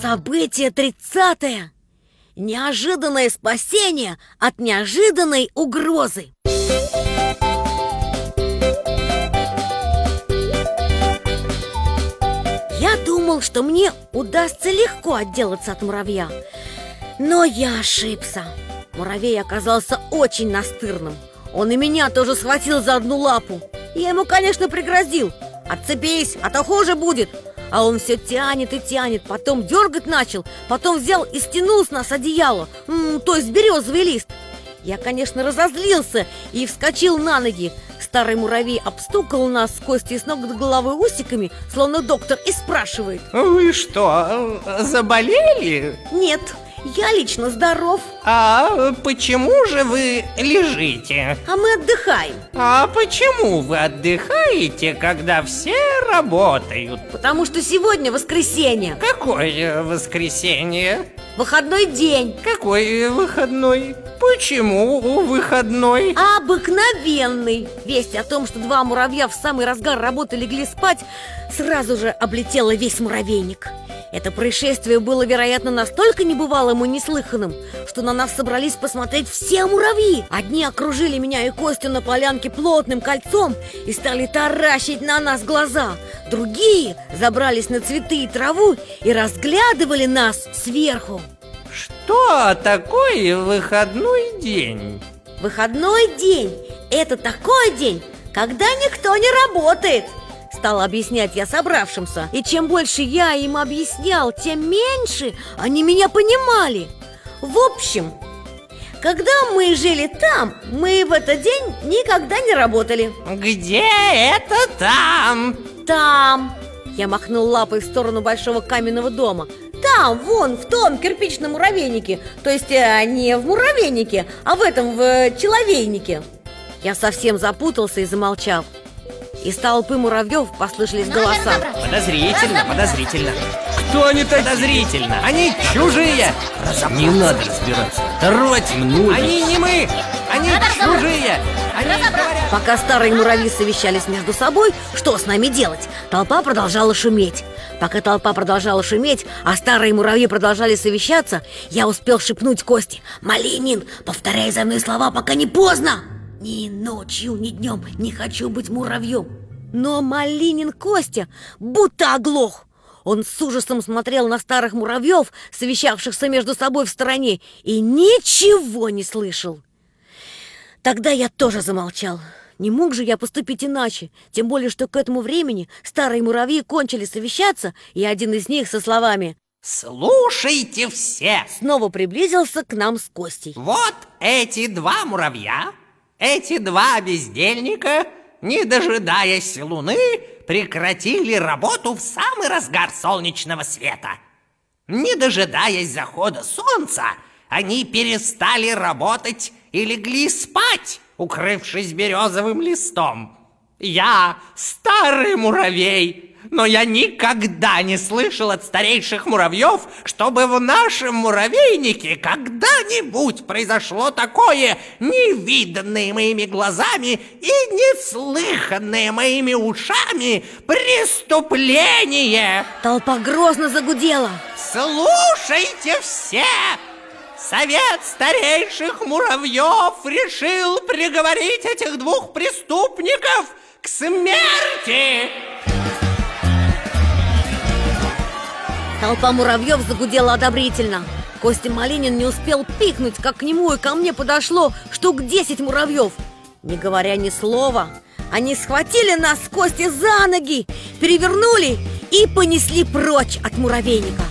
Событие тридцатое. Неожиданное спасение от неожиданной угрозы. Я думал, что мне удастся легко отделаться от муравья. Но я ошибся. Муравей оказался очень настырным. Он и меня тоже схватил за одну лапу. Я ему, конечно, пригрозил. Отцепись, а то хуже будет. А он все тянет и тянет, потом дергать начал, потом взял и стянул с нас одеяло, то есть березовый лист. Я, конечно, разозлился и вскочил на ноги. Старый муравей обстукал нас с Костей с ног до головы усиками, словно доктор, и спрашивает. Вы что, заболели? Нет, я лично здоров. А почему же вы лежите? А мы отдыхаем. А почему вы отдыхаете, когда все работают? Потому что сегодня воскресенье. Какое воскресенье? Выходной день. Какой выходной? Почему выходной? Обыкновенный. Весть о том, что два муравья в самый разгар работы легли спать, сразу же облетела весь муравейник. Это происшествие было, вероятно, настолько небывалым и неслыханным, что на нас собрались посмотреть все муравьи. Одни окружили меня и Костю на полянке плотным кольцом и стали таращить на нас глаза. Другие забрались на цветы и траву и разглядывали нас сверху. Что такое выходной день? Выходной день – это такой день, когда никто не работает – Стала объяснять я собравшимся. И чем больше я им объяснял, тем меньше они меня понимали. В общем, когда мы жили там, мы в этот день никогда не работали. Где это там? Там. Я махнул лапой в сторону большого каменного дома. Там, вон, в том кирпичном муравейнике. То есть э, не в муравейнике, а в этом, в э, человейнике. Я совсем запутался и замолчал из толпы муравьев послышались голоса. Подозрительно, подозрительно. Кто они такие? Подозрительно, они чужие. Не надо разбираться. Роть мнули Они не мы, они чужие. Они Пока старые муравьи совещались между собой, что с нами делать, толпа продолжала шуметь. Пока толпа продолжала шуметь, а старые муравьи продолжали совещаться, я успел шепнуть Кости «Малинин, повторяй за мной слова, пока не поздно!» Ни ночью, ни днем не хочу быть муравьем. Но Малинин Костя будто оглох. Он с ужасом смотрел на старых муравьев, совещавшихся между собой в стороне, и ничего не слышал. Тогда я тоже замолчал. Не мог же я поступить иначе, тем более, что к этому времени старые муравьи кончили совещаться, и один из них со словами «Слушайте все!» снова приблизился к нам с Костей. Вот эти два муравья эти два бездельника, не дожидаясь луны, прекратили работу в самый разгар солнечного света. Не дожидаясь захода солнца, они перестали работать и легли спать, укрывшись березовым листом. Я, старый муравей, но я никогда не слышал от старейших муравьев, чтобы в нашем муравейнике когда-нибудь произошло такое невиданное моими глазами и неслыханное моими ушами преступление. Толпа грозно загудела. Слушайте все! Совет старейших муравьев решил приговорить этих двух преступников к смерти! Толпа муравьев загудела одобрительно. Костя Малинин не успел пикнуть, как к нему и ко мне подошло штук десять муравьев. Не говоря ни слова, они схватили нас с Костей за ноги, перевернули и понесли прочь от муравейника.